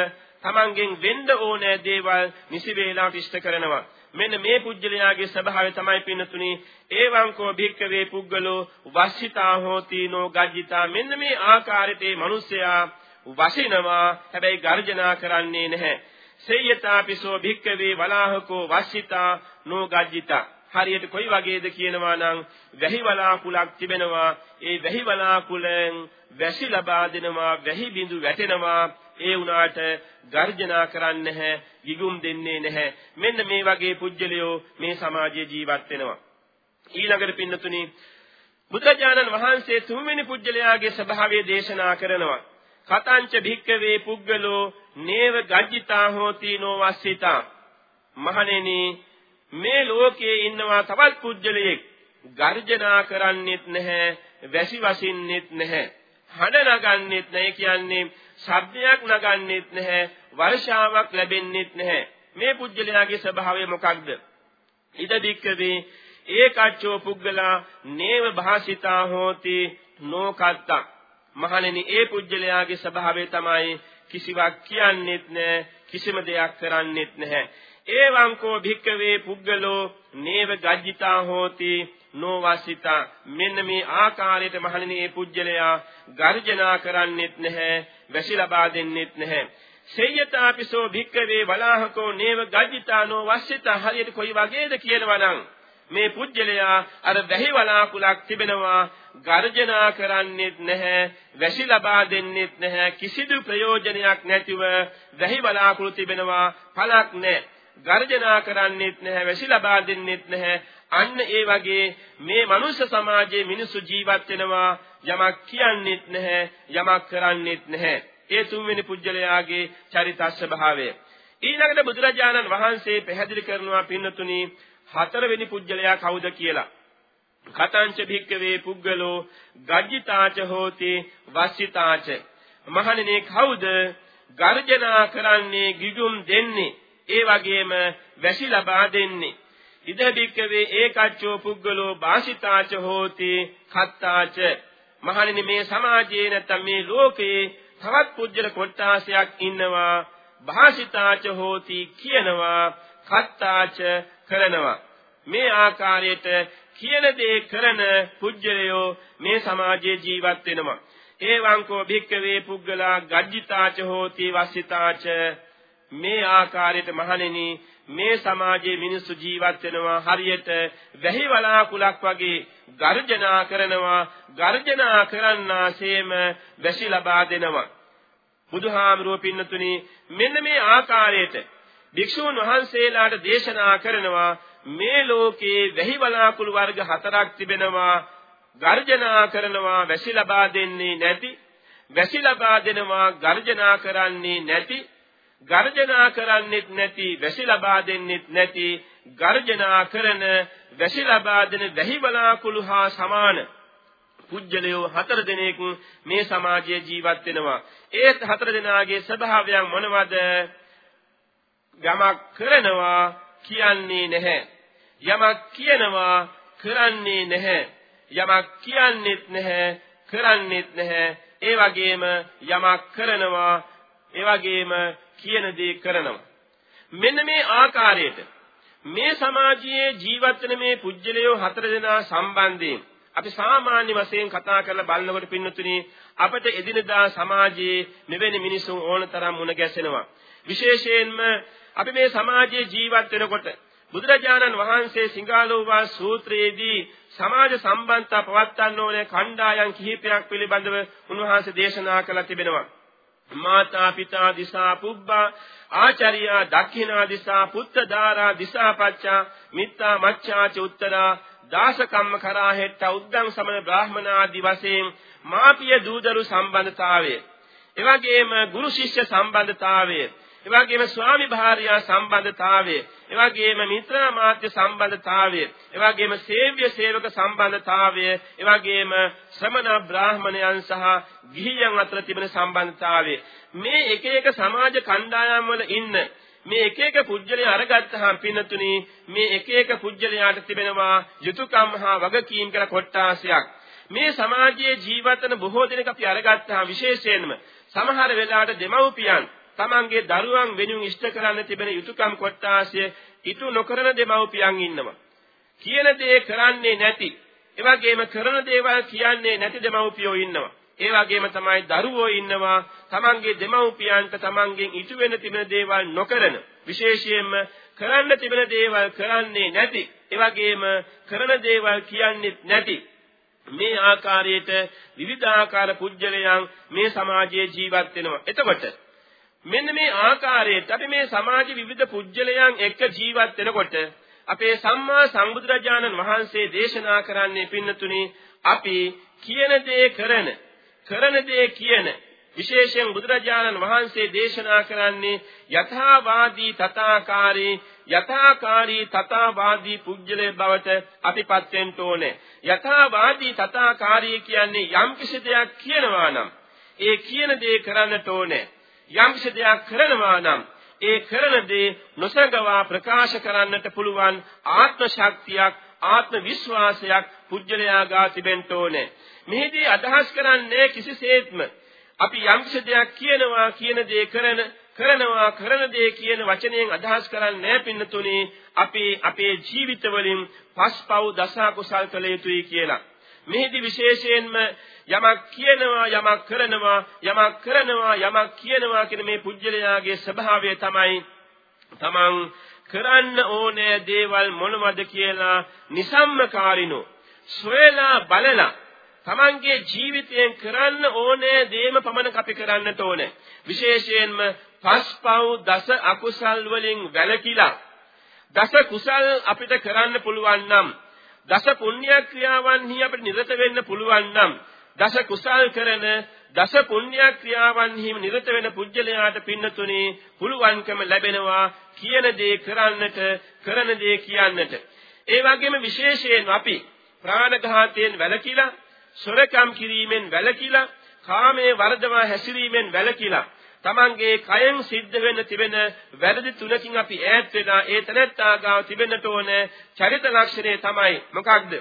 තමන්ගෙන් වෙන්න ඕනෑ දේවල් නිසි වේලාවට ඉෂ්ට කරනවා. මෙන්න මේ පුජ්‍යලයාගේ ස්වභාවය තමයි පින්නතුනි. ඒවංකෝ භික්කවේ පුද්ගලෝ වස්සිතා හෝතිනෝ ගජ්ජිතා. මෙන්න මේ ආකාරයට මේ මිනිසයා වසිනවා. හැබැයි ගර්ජනා කරන්නේ නැහැ. සේයතාපිසෝ භික්කවේ වලාහකෝ වස්සිතා නෝ ගජ්ජිතා. හරියට කොයි වගේද කියනවා නම් වැහි වලාකුලක් තිබෙනවා. ඒ වැහි වලාකුලෙන් වැසි ලබා දෙනවා. වැහි බිඳු වැටෙනවා. ඒ වුණාට ගර්ජනා කරන්නේ නැහැ, ගිගුම් දෙන්නේ නැහැ. මෙන්න මේ වගේ පුජ්‍යලියෝ මේ සමාජයේ ජීවත් වෙනවා. ඊළඟට පින්නතුනි බුදුරජාණන් වහන්සේ තුන්වෙනි පුජ්‍යලයාගේ ස්වභාවය දේශනා කරනවා. කතංච භික්කවේ පුද්ගලෝ නේව ගජ්ජිතා හෝති නොවස්සිතා. මහණෙනි මේ ලෝකයේ ඉන්නවා තවත් පුජ්‍යලයෙක්. ගර්ජනා කරන්නෙත් නැහැ, වැසි වසින්නෙත් නැහැ. හඬ නගන්නෙත් නැහැ කියන්නේ ශබ්දයක් නගන්නෙත් නැහැ, වර්ෂාවක් ලැබෙන්නෙත් නැහැ. මේ පුජ්‍යලයාගේ ස්වභාවය මොකක්ද? ඉද දික්කවේ ඒකච්චෝ පුද්ගලා නේව භාසිතා හෝති නෝකත්තා මහණෙනි ඒ පුජ්‍යලයාගේ ස්වභාවය තමයි කිසිවක් කියන්නෙත් නැහැ කිසිම දෙයක් කරන්නෙත් නැහැ ඒවං කෝ භික්කවේ පුද්ගලෝ නේව ගජ්ජිතා හෝති නොවසිතා. මෙන්න මේ ආකාරයට මහණෙනි මේ පුජ්‍යලයා ගර්ජනා කරන්නෙත් නැහැ වැසි ලබා දෙන්නෙත් නැහැ. සේයතාපිසෝ භික්කවේ වලාහකෝ නේව ගජ්ජිතා නොවසිතා. හරියට කොයි වගේද කියනවා නම් මේ පුජ්‍යලයා අර වැහි වලාකුලක් තිබෙනවා. ගර්ජනා කරන්නෙත් නැහැ වැසි ලබා දෙන්නෙත් නැහැ. කිසිදු ප්‍රයෝජනයක් නැතිව වැහි වලාකුළු තිබෙනවා. පළක් නැහැ. ගර්ජනා කරන්නෙත් නැහැ වැසි ලබා දෙන්නෙත් නැහැ. අන්න ඒ වගේ මේ මනුෂ්‍ය සමාජයේ මිනිස්සු ජීවත් වෙනවා යමක් කියන්නෙත් නැහැ යමක් කරන්නෙත් නැහැ. ඒ තුන්වෙනි පුජ්‍යලයාගේ චරිත ස්වභාවය ඊළඟට බුදුරජාණන් වහන්සේ පැහැදිලි කරනවා පින්නතුනි හතරවෙනි පුජ්‍යලයා කවුද කියලා. කතංච භික්කවේ පුද්ගලෝ ගජ්ජිතාච හෝති වස්සිතාච. මහණෙනි කවුද ගර්ජනා කරන්නේ ගිගුම් දෙන්නේ? ඒ වගේම වැසි ලබා දෙන්නේ. ඉද භික්කවේ ඒකච්චෝ පුද්ගලෝ වාසිතාච හෝති කත්තාච. මහණෙනි මේ සමාජයේ නැත්නම් මේ ලෝකේ තවත් පුජ්‍යල කොට්ටාසයක් ඉන්නවා. භාසිතාච හෝති කියනවා කත්තාච කරනවා. මේ ආකාරයට කියන දේ කරන පුජ්‍යලයෝ මේ සමාජයේ ජීවත් වෙනවා. ඒවංකෝ භික්කවේ පුද්ගලා ගජ්ජිතාච හෝති වස්සිතාච. මේ ආකාරයට මහණෙනි මේ සමාජයේ මිනිස්සු ජීවත් වෙනවා හරියට වැහි වලාකුලක් වගේ ගර්ජනා කරනවා ගර්ජනා කරන්නාseම වැසි ලබා දෙනවා. බුදුහාමුදුරුව පින්නතුනි මෙන්න මේ ආකාරයට භික්ෂුන් වහන්සේලාට දේශනා කරනවා මේ ලෝකේ වැහි වලාකුළු වර්ග හතරක් තිබෙනවා ගර්ජනා කරනවා වැසි ලබා දෙන්නේ නැති වැසි ලබා දෙනවා ගර්ජනා කරන්නේ නැති ගර්ජනා කරන්නෙත් නැති වැසි ලබා දෙන්නෙත් නැති ගර්ජනා කරන වැසි ලබා දෙන වැහි වලාකුළු හා සමාන පුජ්‍යලයෝ හතර දෙනෙක් මේ සමාජයේ ජීවත් වෙනවා ඒ හතර දෙනාගේ ස්වභාවයන් මොනවද යමක් කරනවා කියන්නේ නැහැ. යමක් කියනවා කරන්නේ නැහැ. යමක් කියන්නෙත් නැහැ කරන්නෙත් නැහැ. ඒ වගේම යමක් කරනවා ඒ වගේම කියන දේ කරනවා. මෙන්න මේ ආකාරයට මේ සමාජයේ ජීවත් වෙන මේ පුජ්‍යලයෝ හතර දෙනා සම්බන්ධයෙන් අපි සාමාන්‍ය වශයෙන් කතා කරලා බලනකොට පින්නතුනි අපිට එදිනදා සමාජයේ මෙවැනි මිනිසුන් ඕනතරම් මුණ ගැසෙනවා විශේෂයෙන්ම අපි මේ සමාජයේ ජීවත් වෙනකොට බුදුරජාණන් වහන්සේ සිංහලෝවා සූත්‍රයේදී සමාජ සම්බන්ධතා පවත්වන්න ඕනේ කණ්ඩායම් කිහිපයක් පිළිබඳව උන්වහන්සේ දේශනා කළා තිබෙනවා. මාතා පිතා දිසා පුබ්බා ආචාර්යා දක්ඛිනා දිසා පුත්ත දාරා දිසා පච්චා මිත්තා මච්ඡාච උත්තරා දාස කම්ම කරා හෙට්ට උද්දම් සමන බ්‍රාහ්මණ ආදි වශයෙන් මාපිය දූදරු සම්බන්ධතාවය. එවැගේම ගුරු ශිෂ්‍ය සම්බන්ධතාවය. එවැගේම ස්වාමි භාර්යා සම්බන්ධතාවය, එවැගේම මිත්‍ර මාත්‍ය සම්බන්ධතාවය, එවැගේම සේව්‍ය සේවක සම්බන්ධතාවය, එවැගේම ශ්‍රමණ බ්‍රාහමණයන් සහ ගිහියන් අතර තිබෙන සම්බන්ධතාවය. මේ එක එක සමාජ කණ්ඩායම් වල ඉන්න මේ එක එක පුජ්‍යලේ අරගත්තාම පින්නතුනි මේ එක එක පුජ්‍යලයාට තිබෙනවා යුතුයකම් හා වගකීම් කියලා කොටාසයක්. මේ සමාජයේ ජීවත් වෙන බොහෝ දෙනෙක් අපි අරගත්තා විශේෂයෙන්ම සමහර වෙලාවට දෙමව්පියන් තමන්ගේ දරුවන් වෙනුවෙන් ඉෂ්ට කරන්න තිබෙන යුතුයකම් කොටාසිය ඉටු නොකරන දෙමව්පියන් ඉන්නවා. කියන දේ කරන්නේ නැති, ඒ වගේම කරන දේවල් කියන්නේ නැති දෙමව්පියෝ ඉන්නවා. ඒ වගේම තමයි දරුවෝ ඉන්නවා තමන්ගේ දෙමව්පියන්ට තමන්ගෙන් ඉටු වෙන තිබෙන දේවල් නොකරන විශේෂයෙන්ම කරන්න තිබෙන දේවල් කරන්නේ නැති ඒ වගේම කරන දේවල් කියන්නේ නැති මේ ආකාරයට විවිධාකාර පුජ්‍යලයන් මේ සමාජයේ ජීවත් වෙනවා එතකොට මෙන්න මේ ආකාරයට අපි මේ සමාජ විවිධ පුජ්‍යලයන් එක්ක ජීවත් වෙනකොට අපේ සම්මා සම්බුදුරජාණන් වහන්සේ දේශනා කරන්නේ පින්නතුනි අපි කියන දේ කරන කරන දේ කියන විශේෂයෙන් බුදුරජාණන් වහන්සේ දේශනා කරන්නේ යථාවාදී තථාකාරී යථාකාරී තථාවාදී පුජ්‍යලේ බවට අපිපත් වෙන්න ඕනේ. යථාවාදී තථාකාරී කියන්නේ යම් කිසි දෙයක් කියනවා නම් ඒ කියන දේ කරන්නට ඕනේ. යම් කිසි දෙයක් කරනවා නම් ඒ කරන දේ නොසඟවා ප්‍රකාශ කරන්නට පුළුවන් ආත්ම ශක්තියක් ආත්ම විශ්වාසයක් පුජ්‍යලයාගා තිබෙන්න ඕනේ. මෙහිදී අදහස් කරන්නේ කිසිසේත්ම අපි යම්කිසි දෙයක් කියනවා කියන දේ කරන කරනවා කරන දේ කියන වචනයෙන් අදහස් කරන්නේ නැහැ පින්නතුනේ අපි අපේ ජීවිතවලින් පස්පව් දස කුසල් කළ යුතුයි කියලා. මෙහිදී විශේෂයෙන්ම යමක් කියනවා යමක් කරනවා යමක් කරනවා යමක් කියනවා කියන මේ පුජ්‍යලයාගේ ස්වභාවය තමයි තමන් කරන්න ඕනේ දේවල් මොනවද කියලා නිසම්මකාරිනෝ සොයලා බලලා තමන්ගේ ජීවිතයෙන් කරන්න ඕනේ දේම පමණක් අපි කරන්නට ඕනේ. විශේෂයෙන්ම පස්පව් දස අකුසල් වලින් වැළකීලා දස කුසල් අපිට කරන්න පුළුවන් නම් දස පුණ්‍ය ක්‍රියාවන්හි අපිට නිරත වෙන්න පුළුවන් නම් දස කුසල් කරන දස පුණ්‍ය ක්‍රියාවන්හි නිරත වෙන පුජ්‍යලයාට පින්නතුනේ පුළුවන්කම ලැබෙනවා කියන දේ කරන්නට කරන දේ කියන්නට. ඒ වගේම විශේෂයෙන් අපි ප්‍රාණඝාතයෙන් වැළකීලා සොරකම් කිරීමෙන් වැළකීලා කාමයේ වර්ධවා හැසිරීමෙන් වැළකීලා තමන්ගේ කයෙන් සිද්ධ වෙන්න තිබෙන වැරදි තුනකින් අපි ඈත් වෙනා ඒ තැනැත්තා ගාව තිබෙන්නට ඕන චරිත ලක්ෂණය තමයි මොකක්ද?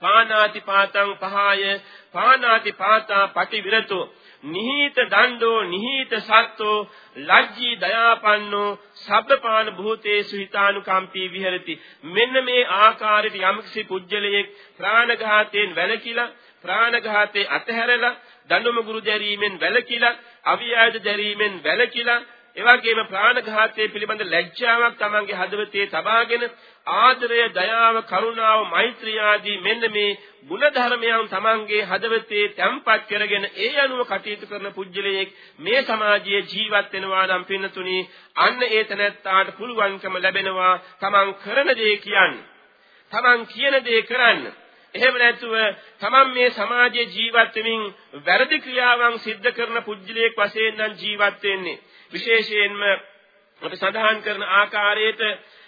පානාති පාතං පහය පානාති පාතා පටිවිරතෝ නිහිත දණ්ඩෝ නිහිත සත්තෝ ලජ්ජී දයාපන්නෝ සබ්බපාන භූතේසු හිතානුකම්පී විහෙරති. මෙන්න මේ ආකාරයට යම්කිසි පුජ්‍යලයේ ප්‍රාණඝාතයෙන් වැළකීලා ප්‍රාණඝාතේ අතහැරලා දඬුම ගුරු දැරීමෙන් වැළකීලා අවියාද දැරීමෙන් වැළකීලා එවැගේම ප්‍රාණඝාතයේ පිළිබඳ ලැජ්ජාවක් තමන්ගේ හදවතේ තබාගෙන ආදරය, දයාව, කරුණාව, මෛත්‍රිය ආදී මෙන්න මේ ගුණ ධර්මයන් තමන්ගේ හදවතේ තැම්පත් කරගෙන ඒ අනුව කටයුතු කරන පුජ්‍යලයක් මේ සමාජයේ ජීවත් වෙනවා නම් පින්නතුනි අන්න ඒ තැනැත්තාට පුළුවන්කම ලැබෙනවා තමන් කරන දේ කියන්නේ. තමන් කියන දේ කරන්න. එහෙම නැතුව තමන් මේ සමාජයේ ජීවත් වෙමින් වැරදි ක්‍රියාවන් සිද්ධ කරන පුජ්‍යලයක් වශයෙන් නම් ජීවත් වෙන්නේ. විශේෂයෙන්ම අපි සඳහන් කරන ආකාරයට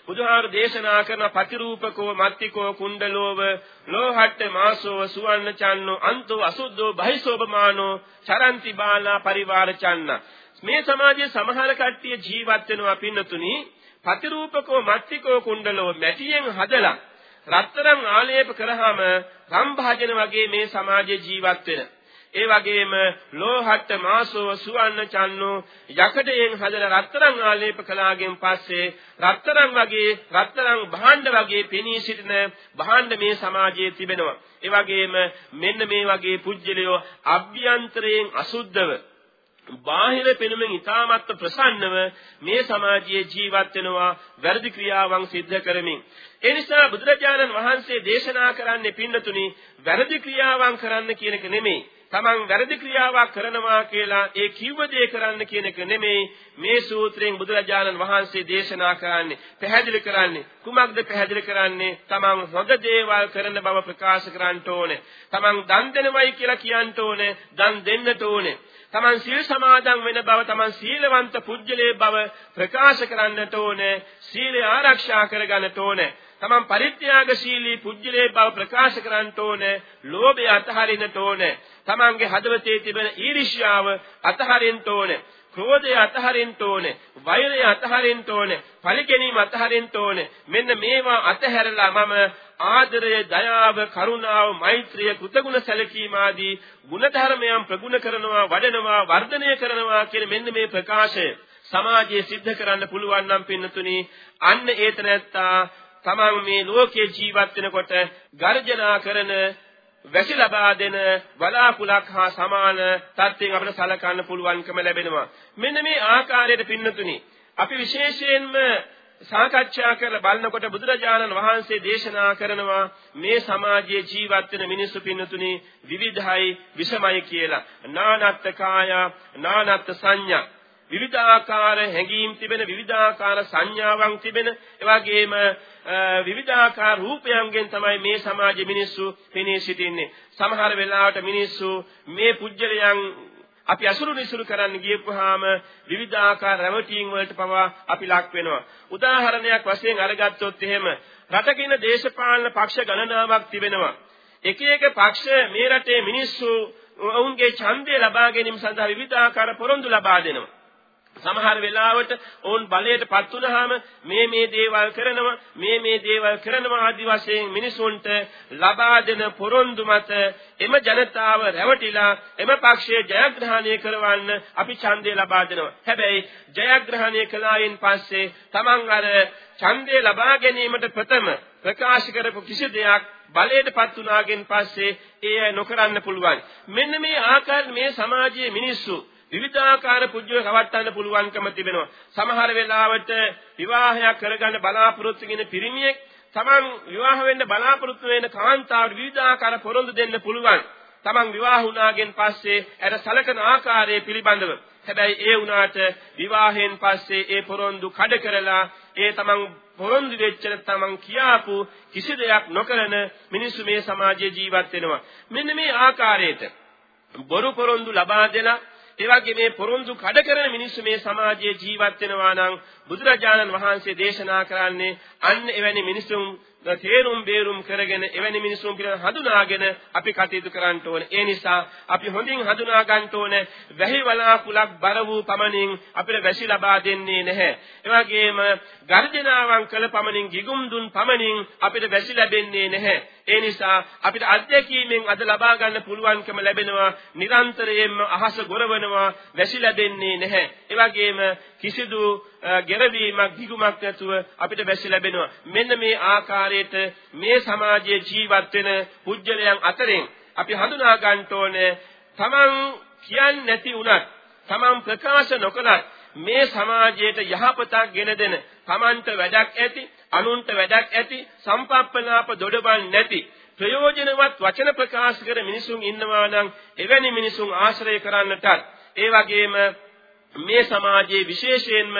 බුදුහාර දේශනා කරන පතිරූපකෝ මත්තිකෝ කුණ්ඩලෝව ලෝහට්ට මාසෝ සුවන්න චන්නෝ අන්තෝ අසුද්ධෝ බහිසෝපමානෝ චරන්ති බාලා පරිවාර චන්න මේ සමාජයේ සමහර කට්ටිය ජීවත් වෙනවා පින්නතුනි පතිරූපකෝ මත්තිකෝ කුණ්ඩලෝව මැටියෙන් හදලා රත්තරන් ආලේප කරාම සම්භාජන වගේ මේ සමාජයේ ජීවත් වෙන ඒ වගේම ලෝහට්ට මාසෝ සුවන්න චන්නෝ යකඩයෙන් හදන රත්තරන් ආලේප කළාගෙන් පස්සේ රත්තරන් වගේ රත්තරන් භාණ්ඩ වගේ පෙනී සිටින භාණ්ඩ මේ සමාජයේ තිබෙනවා. ඒ වගේම මෙන්න මේ වගේ පුජ්‍යලයෝ අභ්‍යන්තරයෙන් අසුද්ධව බාහිර පෙනුමෙන් ඊ타මත් ප්‍රසන්නව මේ සමාජයේ ජීවත් වෙනවා වැරදි ක්‍රියාවන් සිද්ධ කරමින්. ඒ නිසා බුදුරජාණන් වහන්සේ දේශනා කරන්නේ පින්නතුනි වැරදි ක්‍රියාවන් කරන්න කියන එක නෙමෙයි. Taman වැරදි ක්‍රියාවක් කරනවා කියලා ඒ කිව්ව දේ කරන්න කියන එක නෙමෙයි මේ සූත්‍රයෙන් බුදුරජාණන් වහන්සේ දේශනා කරන්නේ. පැහැදිලි කරන්නේ කුමක්ද පැහැදිලි කරන්නේ? Taman හොඳ දේවල් කරන බව ප්‍රකාශ කරන්න ඕනේ. Taman දන් දෙනවයි කියලා කියන්න ඕනේ දන් දෙන්නට ඕනේ. තමන් සීල් සමාදන් වෙන බව තමන් සීලවන්ත පුජ්‍යලේ බව ප්‍රකාශ කරන්නට ඕනේ සීලය ආරක්ෂා කරගන්නට ඕනේ. තමන් පරිත්‍යාගශීලී පුජ්‍යලේ බව ප්‍රකාශ කරන්නට ඕනේ ලෝභය අතහරින්නට ඕනේ තමන්ගේ හදවතේ තිබෙන ඊර්ෂ්‍යාව අතහරින්න ඕනේ. ක්‍රෝධය අතහරින්න ඕනේ. වෛරය අතහරින්න ඕනේ. පරිගැනීම අතහරින්න ඕනේ. මෙන්න මේවා අතහැරලා මම ආදරය, දයාව, කරුණාව, මෛත්‍රිය, කෘතගුණ සැලකීම ආදී ගුණධර්මයන් ප්‍රගුණ කරනවා, වඩනවා, වර්ධනය කරනවා කියන මෙන්න මේ ප්‍රකාශය සමාජයේ සිද්ධ කරන්න පුළුවන් නම් පින්නතුනි අන්න ඒතනත්තා තමන් මේ ලෝකේ ජීවත් වෙනකොට ගර්ජනා කරන වැසි ලබා දෙන වලාකුලක් හා සමාන තත්ත්වයෙන් අපිට සලකන්න පුළුවන්කම ලැබෙනවා. මෙන්න මේ ආකාරයට පින්නතුනි අපි විශේෂයෙන්ම සාකච්ඡා කරලා බලනකොට බුදුරජාණන් වහන්සේ දේශනා කරනවා මේ සමාජයේ ජීවත් වෙන මිනිස්සු පින්නතුනි විවිධයි විෂමයි කියලා. නානත්ත් කාය නානත්ත් සංඥා විවිධාකාර හැඟීම් තිබෙන විවිධාකාර සංඥාවන් තිබෙන එවැගේම විවිධාකාර රූපයන්ගෙන් තමයි මේ සමාජයේ මිනිස්සු පෙනී සිටින්නේ සමහර වෙලාවට මිනිස්සු මේ පුජ්‍යලයන් අපි අසුරු නිසුරු කරන්න ගියපුවාම විවිධාකාර රැවටීම් වලට පවා අපි ලක් වෙනවා. උදාහරණයක් වශයෙන් අරගත්තොත් එහෙම රටකින දේශපාලන පක්ෂ ගණනාවක් තිබෙනවා. එක එක පක්ෂ මේ රටේ මිනිස්සු ඔවුන්ගේ ඡන්දය ලබා ගැනීම සඳහා විවිධාකාර පොරොන්දු ලබා දෙනවා. සමහර වෙලාවට ඔවුන් බලයටපත් වුනහම මේ මේ දේවල් කරනවා මේ මේ දේවල් කරනවා ආදි වශයෙන් මිනිසුන්ට ලබා දෙන පොරොන්දු මත එම ජනතාව රැවටිලා එම පක්ෂයේ ජයග්‍රහණය කරවන්න අපි ඡන්දය ලබා දෙනවා. හැබැයි ජයග්‍රහණය කළායින් පස්සේ Taman අර ඡන්දය ලබා ගැනීමට ප්‍රථම ප්‍රකාශ කරපු කිසි දෙයක් බලයටපත් වුණාගෙන් පස්සේ ඒ නොකරන්න පුළුවන්. මෙන්න මේ ආකාරයෙන් මේ සමාජයේ මිනිස්සු විවිධාකාර පුජ්‍යව රවට්ටන්න පුළුවන්කම තිබෙනවා. සමහර වෙලාවට විවාහයක් කරගන්න බලාපොරොත්තු වෙන පිරිමියෙක් තමන් විවාහ වෙන්න බලාපොරොත්තු වෙන කාන්තාවට විවිධාකාර පොරොන්දු දෙන්න පුළුවන්. තමන් විවාහ වුණාගෙන් පස්සේ අර සලකන ආකාරය පිළිබඳව. හැබැයි ඒ වුණාට විවාහයෙන් පස්සේ ඒ පොරොන්දු කඩ කරලා ඒ තමන් පොරොන්දු වෙච්ච තමන් කියාපු කිසි දෙයක් නොකරන මිනිස්සු මේ සමාජයේ ජීවත් වෙනවා. මෙන්න මේ ආකාරයට බොරු පොරොන්දු ලබා දෙලා ඒ වගේ මේ පොරොන්දු කඩ කරන මිනිස්සු මේ සමාජයේ ජීවත් වෙනවා නම් බුදුරජාණන් වහන්සේ දේශනා කරන්නේ අන්න එවැනි මිනිසුන් තේරුම් බේරුම් කරගෙන එවැනි මිනිසුන් පිළිබඳ හඳුනාගෙන අපි කටයුතු කරන්න ඕනේ. ඒ නිසා අපි හොඳින් හඳුනා ගන්න ඕනේ වැහි වලාකුලක් බර වූ පමණින් අපිට වැසි ලබා දෙන්නේ නැහැ. ඒ වගේම ගර්ජනාවන් කළ පමණින් ගිගුම් දුන් පමණින් අපිට වැසි ලැබෙන්නේ නැහැ. ඒ නිසා අපිට අධ්‍යක්ීමෙන් අද ලබා ගන්න පුළුවන්කම ලැබෙනවා. නිරන්තරයෙන්ම අහස ගොරවනවා වැසි ලැබෙන්නේ නැහැ. ඒ වගේම කිසිදු ගෙරවීමක් දිගුමක් නැතුව අපිට වැසි ලැබෙනවා. මෙන්න මේ ආකාරයට මේ සමාජයේ ජීවත් වෙන පුජ්‍යලයන් අතරින් අපි හඳුනා ගන්න ඕනේ තමන් කියන්නේ නැති උනත් තමන් ප්‍රකාශ නොකලත් මේ සමාජයට යහපතක් ගෙන දෙන තමන්ට වැඩක් ඇති අනුන්ට වැඩක් ඇති සම්පප්පලාප දොඩබන් නැති ප්‍රයෝජනවත් වචන ප්‍රකාශ කර මිනිසුන් ඉන්නවා නම් එවැනි මිනිසුන් ආශ්‍රය කරන්නටත් ඒ වගේම මේ සමාජයේ විශේෂයෙන්ම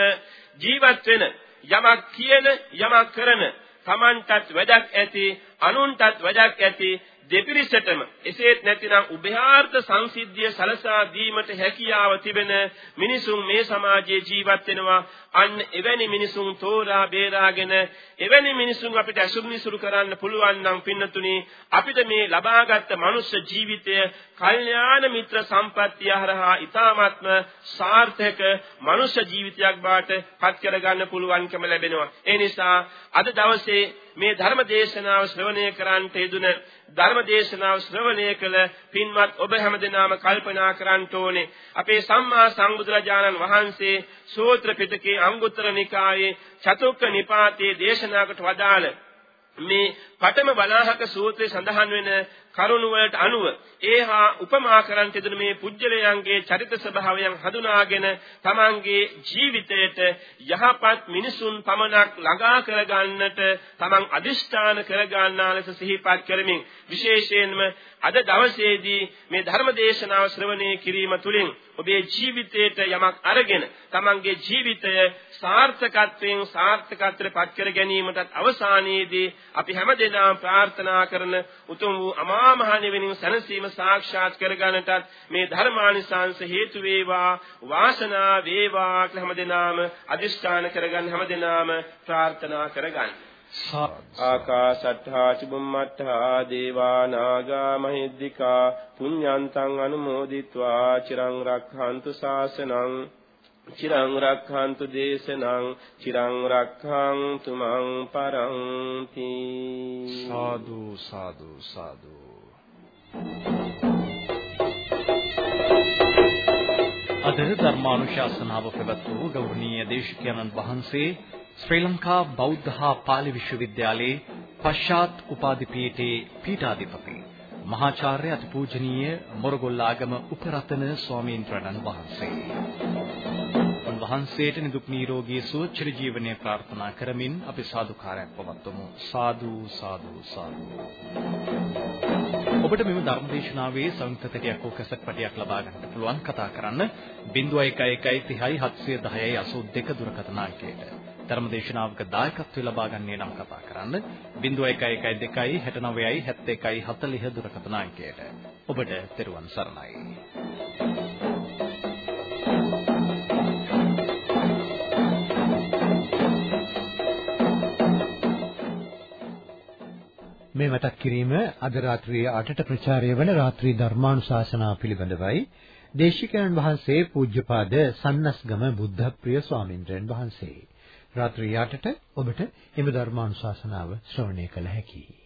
ජීවත් වෙන යමක් කියන යමක් කරන Tamanටත් වැඩක් ඇති අනුන්ටත් වැඩක් ඇති දෙපිරිසටම. එසේත් නැතිනම් උභයාර්ථ සංසිද්ධිය සලසා දීමට හැකියාව තිබෙන මිනිසුන් මේ සමාජයේ ජීවත් වෙනවා. අන්න එවැනි මිනිසුන් තෝරා බේරාගෙන එවැනි මිනිසුන් අපිට අසුබනිසුරු කරන්න පුළුවන් නම් පින්නතුනි අපිට මේ ලබාගත් මනුෂ්‍ය ජීවිතය කල්යාණ මිත්‍ර සම්පත්තිය හරහා ඊ타ත්ම සාර්ථක මනුෂ්‍ය ජීවිතයක් බාට පත් කරගන්න පුළුවන්කම ලැබෙනවා. ඒ නිසා අද දවසේ මේ ධර්ම දේශනාව ශ්‍රවණය කරන්ට යෙදුන ධර්ම දේශනාව ශ්‍රවණය කළ පින්වත් ඔබ හැමදෙනාම කල්පනා කරන්න ඕනේ. අපේ සම්මා සම්බුදුරජාණන් වහන්සේ සූත්‍ර පිටකේ අංගුත්තර නිකායේ චතුක්ක නිපාතයේ දේශනාකට වදාළ මේ පඨම බලාහක සූත්‍රයේ සඳහන් වෙන කරුණ වලට අනුව ඒහා උපමා කරන් තිබෙන මේ පුජ්‍යලයන්ගේ චරිත ස්වභාවයන් හඳුනාගෙන තමන්ගේ ජීවිතයට යහපත් මිනිසුන් පමණක් ළඟා කරගන්නට තමන් අදිෂ්ඨාන කරගන්නා ලෙස සිහිපත් කරමින් විශේෂයෙන්ම අද දවසේදී මේ ධර්ම දේශනාව ශ්‍රවණය කිරීම තුළින් ඔබේ ජීවිතයට යමක් අරගෙන තමන්ගේ ජීවිතය සාර්ථකත්වයෙන් සාර්ථකත්වයට පත් කර ගැනීමටත් අවසානයේදී අපි හැමදෙනාම ප්‍රාර්ථනා කරන උතුම් වූ අමා මහ නිවනින් සැනසීම සාක්ෂාත් කර ගන්නටත් මේ ධර්මානිසංස හේතු වේවා වාසනා වේවා කියලා හැමදෙනාම අදිෂ්ඨාන කරගන්න හැමදෙනාම ප්‍රාර්ථනා කරගන්න. ආකාශට්ඨා චුම්මට්ඨා දේවා නාග මහිද්దికා පුඤ්ඤන්තං අනුමෝදිත්වා චිරං රක්ඛන්තු ශාසනං චිරං රක්ඛන්තු දේශනං චිරං රක්ඛන්තු මං පරන්ති. සාදු සාදු සාදු අද ධර්මානුශාසනාව පැවැත් වූ ගෞරවනීය දේශකයන්න් වහන්සේ ශ්‍රී ලංකා බෞද්ධ හා පාලි විශ්වවිද්‍යාලයේ පශ්චාත් උපාධි පීඨේ පීඨාධිපති මහාචාර්ය අතිපූජනීය මොරගොල්ලාගම උපරතන ස්වාමීන් වහන්සේ. වහන්සේට නිදුක් නිරෝගී සුව චිර ජීවනයේ ප්‍රාර්ථනා කරමින් අපි සාදුකාරයක් පවත්වමු. සාදු සාදු සාදු. ඔබට මෙම ධර්මදේශනාවේ සංකතකයක් හෝ කැසට් පටියක් ලබා ගන්නට පුළුවන් කතා කරන්න 0111 30 710 82 දුරකථන අංකයට. ධර්මදේශනාවක දායකත්වය ලබා ගන්නේ නම් කතා කරන්න 0112 69 71 40 දුරකථන අංකයට. ඔබට තෙරුවන් සරණයි. මේ මතක් කිරීම අද රාත්‍රියේ 8ට ප්‍රචාරය වන රාත්‍රී ධර්මානුශාසනාව පිළිබඳවයි දේශිකයන් වහන්සේ පූජ්‍යපාද සන්නස්ගම බුද්ධප්‍රිය ස්වාමින්ද්‍රයන් වහන්සේ. රාත්‍රී 8ට ඔබට එම ධර්මානුශාසනාව ශ්‍රවණය කළ හැකියි.